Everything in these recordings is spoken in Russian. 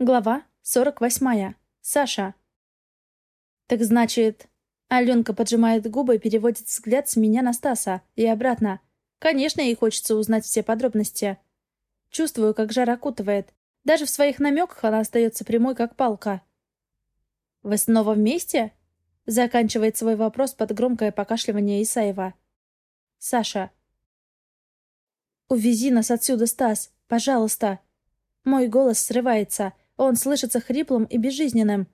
Глава 48. Саша. Так значит... Аленка поджимает губы и переводит взгляд с меня на Стаса и обратно. Конечно, ей хочется узнать все подробности. Чувствую, как жар окутывает. Даже в своих намеках она остается прямой, как палка. «Вы снова вместе?» Заканчивает свой вопрос под громкое покашливание Исаева. Саша. «Увези нас отсюда, Стас, пожалуйста!» Мой голос срывается. Он слышится хриплым и безжизненным.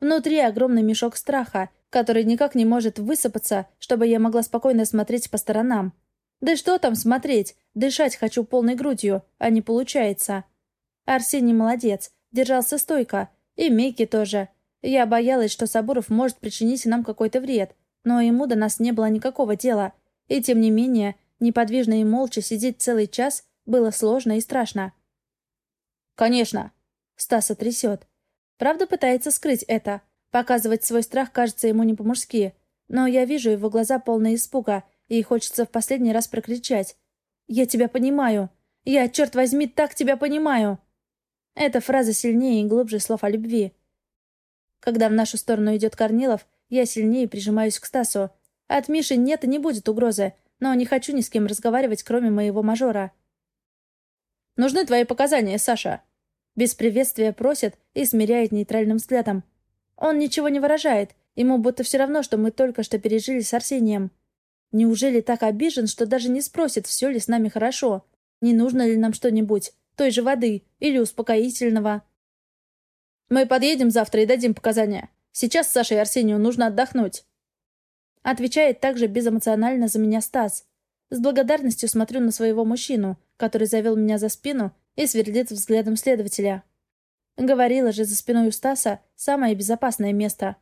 Внутри огромный мешок страха, который никак не может высыпаться, чтобы я могла спокойно смотреть по сторонам. Да что там смотреть? Дышать хочу полной грудью, а не получается. Арсений молодец, держался стойко. И Мейки тоже. Я боялась, что Сабуров может причинить нам какой-то вред, но ему до нас не было никакого дела. И тем не менее, неподвижно и молча сидеть целый час было сложно и страшно. «Конечно!» Стаса трясет. Правда пытается скрыть это. Показывать свой страх кажется ему не по-мужски. Но я вижу его глаза полные испуга, и хочется в последний раз прокричать. «Я тебя понимаю! Я, черт возьми, так тебя понимаю!» Эта фраза сильнее и глубже слов о любви. Когда в нашу сторону идет Корнилов, я сильнее прижимаюсь к Стасу. От Миши нет и не будет угрозы, но не хочу ни с кем разговаривать, кроме моего мажора. «Нужны твои показания, Саша!» Без приветствия просит и смиряет нейтральным взглядом. Он ничего не выражает, ему будто все равно, что мы только что пережили с Арсением. Неужели так обижен, что даже не спросит, все ли с нами хорошо? Не нужно ли нам что-нибудь? Той же воды или успокоительного? Мы подъедем завтра и дадим показания. Сейчас Саше и Арсению нужно отдохнуть. Отвечает также безэмоционально за меня Стас. С благодарностью смотрю на своего мужчину, который завел меня за спину и сверлит взглядом следователя. Говорила же за спиной у Стаса самое безопасное место.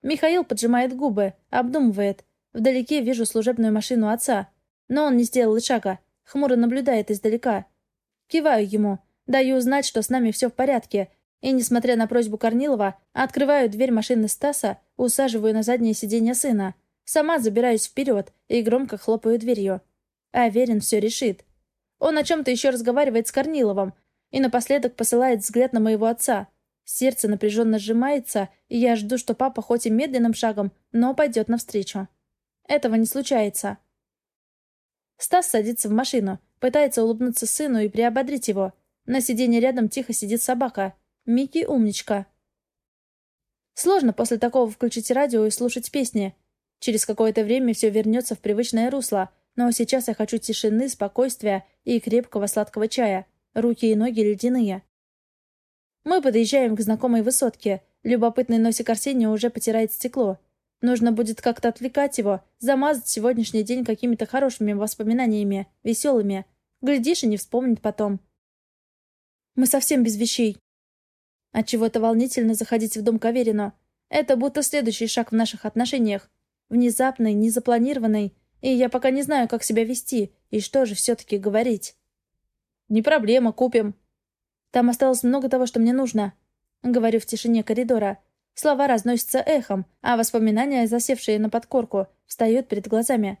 Михаил поджимает губы, обдумывает. Вдалеке вижу служебную машину отца. Но он не сделал и шага. Хмуро наблюдает издалека. Киваю ему. Даю знать, что с нами все в порядке. И, несмотря на просьбу Корнилова, открываю дверь машины Стаса, усаживаю на заднее сиденье сына. Сама забираюсь вперед и громко хлопаю дверью. Аверин все решит. Он о чем-то еще разговаривает с Корниловым и напоследок посылает взгляд на моего отца. Сердце напряженно сжимается, и я жду, что папа хоть и медленным шагом, но пойдет навстречу. Этого не случается. Стас садится в машину, пытается улыбнуться сыну и приободрить его. На сиденье рядом тихо сидит собака. Микки умничка. Сложно после такого включить радио и слушать песни. Через какое-то время все вернется в привычное русло, но сейчас я хочу тишины, спокойствия и крепкого сладкого чая. Руки и ноги ледяные. Мы подъезжаем к знакомой высотке. Любопытный носик Арсения уже потирает стекло. Нужно будет как-то отвлекать его, замазать сегодняшний день какими-то хорошими воспоминаниями, веселыми. Глядишь и не вспомнит потом. Мы совсем без вещей. Отчего-то волнительно заходить в дом к Аверину. Это будто следующий шаг в наших отношениях. Внезапный, незапланированный, и я пока не знаю, как себя вести и что же все-таки говорить. «Не проблема, купим». «Там осталось много того, что мне нужно», — говорю в тишине коридора. Слова разносятся эхом, а воспоминания, засевшие на подкорку, встают перед глазами.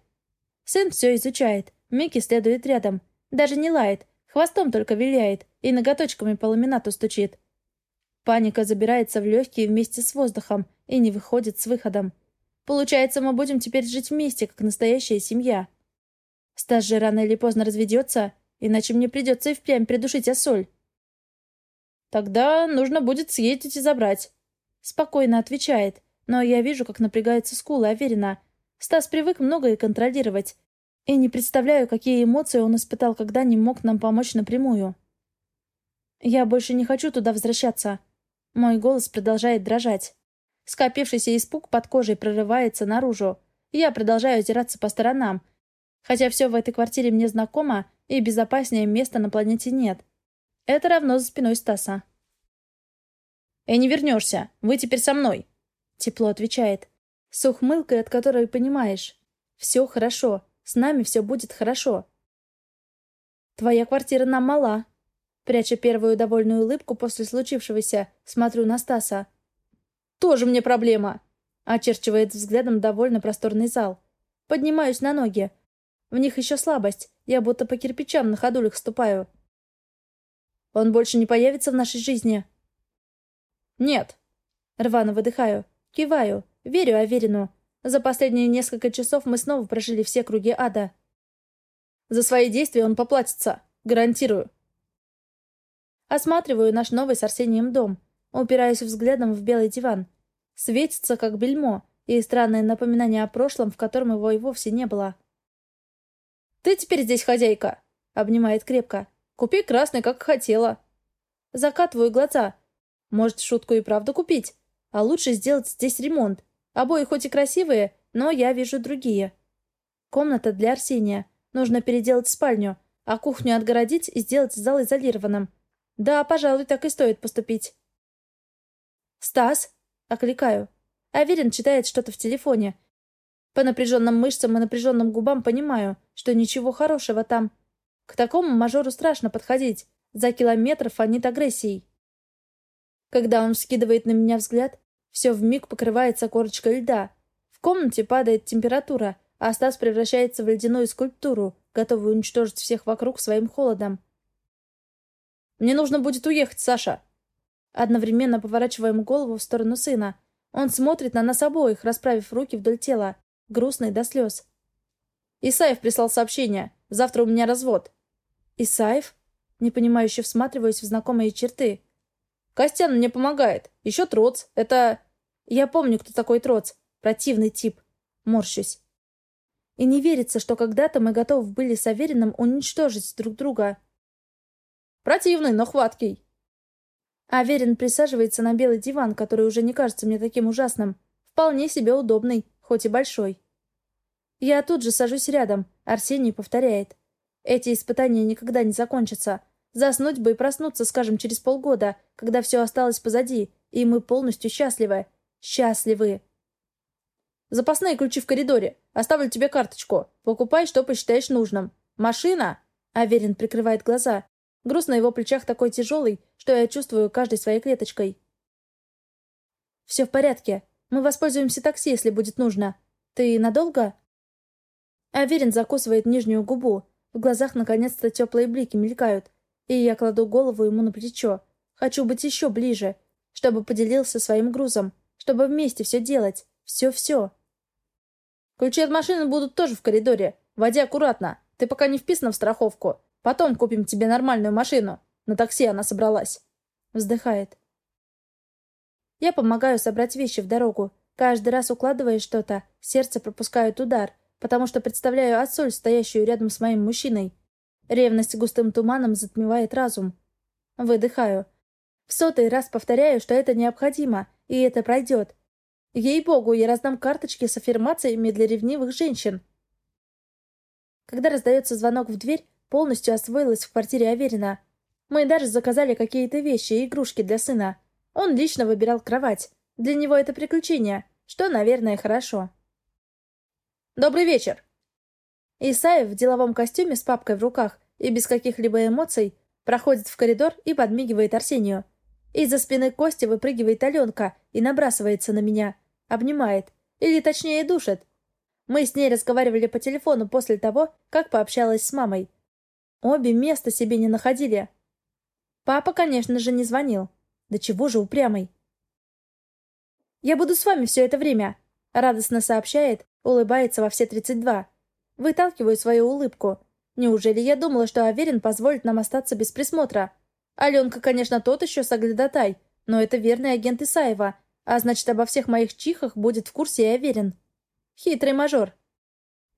Сын все изучает, Микки следует рядом. Даже не лает, хвостом только виляет и ноготочками по ламинату стучит. Паника забирается в легкие вместе с воздухом и не выходит с выходом. Получается, мы будем теперь жить вместе, как настоящая семья. Стас же рано или поздно разведется, иначе мне придется и впрямь придушить Ассоль. Тогда нужно будет съездить и забрать. Спокойно отвечает, но я вижу, как напрягается скулы Аверина. Стас привык многое контролировать. И не представляю, какие эмоции он испытал, когда не мог нам помочь напрямую. Я больше не хочу туда возвращаться. Мой голос продолжает дрожать. Скопившийся испуг под кожей прорывается наружу. Я продолжаю озираться по сторонам. Хотя все в этой квартире мне знакомо, и безопаснее места на планете нет. Это равно за спиной Стаса. «Эй, не вернешься! Вы теперь со мной!» Тепло отвечает. С ухмылкой, от которой понимаешь. «Все хорошо. С нами все будет хорошо». «Твоя квартира нам мала». Пряча первую довольную улыбку после случившегося, смотрю на Стаса. «Тоже мне проблема!» Очерчивает взглядом довольно просторный зал. Поднимаюсь на ноги. В них еще слабость. Я будто по кирпичам на ходулях ступаю. Он больше не появится в нашей жизни?» «Нет». Рвано выдыхаю. Киваю. Верю Аверину. За последние несколько часов мы снова прожили все круги ада. За свои действия он поплатится. Гарантирую. Осматриваю наш новый с Арсением дом. Упираюсь взглядом в белый диван. Светится, как бельмо, и странное напоминание о прошлом, в котором его и вовсе не было. «Ты теперь здесь хозяйка!» — обнимает крепко. «Купи красный, как хотела!» Закатываю глаза. Может, шутку и правду купить? А лучше сделать здесь ремонт. Обои хоть и красивые, но я вижу другие. Комната для Арсения. Нужно переделать спальню, а кухню отгородить и сделать зал изолированным. Да, пожалуй, так и стоит поступить. «Стас?» — окликаю. Аверин читает что-то в телефоне. По напряженным мышцам и напряженным губам понимаю, что ничего хорошего там. К такому мажору страшно подходить. За километр фонит агрессией. Когда он вскидывает на меня взгляд, все вмиг покрывается корочкой льда. В комнате падает температура, а Стас превращается в ледяную скульптуру, готовую уничтожить всех вокруг своим холодом. «Мне нужно будет уехать, Саша!» Одновременно поворачиваем голову в сторону сына. Он смотрит на нас обоих, расправив руки вдоль тела, грустный до слез. «Исаев прислал сообщение. Завтра у меня развод». «Исаев?» Непонимающе всматриваюсь в знакомые черты. Костян мне помогает. Еще Троц. Это... Я помню, кто такой Троц. Противный тип. Морщусь. И не верится, что когда-то мы готовы были с Авериным уничтожить друг друга. Противный, но хваткий. Аверин присаживается на белый диван, который уже не кажется мне таким ужасным. Вполне себе удобный, хоть и большой. Я тут же сажусь рядом. Арсений повторяет. Эти испытания никогда не закончатся. Заснуть бы и проснуться, скажем, через полгода, когда все осталось позади, и мы полностью счастливы. Счастливы. Запасные ключи в коридоре. Оставлю тебе карточку. Покупай, что посчитаешь нужным. Машина? Аверин прикрывает глаза. Груз на его плечах такой тяжелый, что я чувствую каждой своей клеточкой. Все в порядке. Мы воспользуемся такси, если будет нужно. Ты надолго? Аверин закусывает нижнюю губу. В глазах наконец-то теплые блики мелькают. И я кладу голову ему на плечо. Хочу быть еще ближе, чтобы поделился своим грузом, чтобы вместе все делать. Все-все. Ключи от машины будут тоже в коридоре. Води аккуратно. Ты пока не вписана в страховку. Потом купим тебе нормальную машину. На такси она собралась. Вздыхает. Я помогаю собрать вещи в дорогу. Каждый раз укладывая что-то, сердце пропускает удар, потому что представляю отсоль, стоящую рядом с моим мужчиной. Ревность густым туманом затмевает разум. Выдыхаю. В сотый раз повторяю, что это необходимо, и это пройдет. Ей-богу, я раздам карточки с аффирмациями для ревнивых женщин. Когда раздается звонок в дверь, полностью освоилась в квартире Аверина. Мы даже заказали какие-то вещи и игрушки для сына. Он лично выбирал кровать. Для него это приключение, что, наверное, хорошо. «Добрый вечер!» Исаев в деловом костюме с папкой в руках и без каких-либо эмоций проходит в коридор и подмигивает Арсению. Из-за спины Кости выпрыгивает Аленка и набрасывается на меня. Обнимает. Или точнее душит. Мы с ней разговаривали по телефону после того, как пообщалась с мамой. Обе места себе не находили. Папа, конечно же, не звонил. Да чего же упрямый. «Я буду с вами все это время», — радостно сообщает, улыбается во все тридцать два. Выталкиваю свою улыбку. Неужели я думала, что Аверин позволит нам остаться без присмотра? Аленка, конечно, тот еще соглядатай, но это верный агент Исаева, а значит, обо всех моих чихах будет в курсе и Аверин. Хитрый мажор.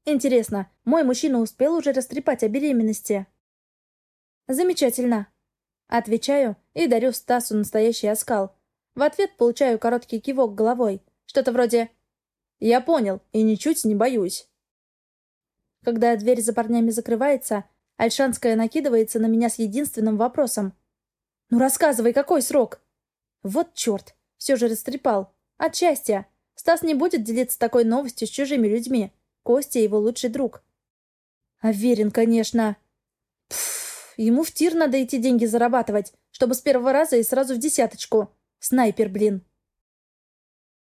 Интересно, мой мужчина успел уже растрепать о беременности? Замечательно. Отвечаю и дарю Стасу настоящий оскал. В ответ получаю короткий кивок головой. Что-то вроде «Я понял и ничуть не боюсь». Когда дверь за парнями закрывается, Альшанская накидывается на меня с единственным вопросом. «Ну рассказывай, какой срок?» Вот черт, все же растрепал. От счастья. Стас не будет делиться такой новостью с чужими людьми. Костя его лучший друг. Аверин, конечно. Пф, ему в тир надо идти деньги зарабатывать, чтобы с первого раза и сразу в десяточку. Снайпер, блин.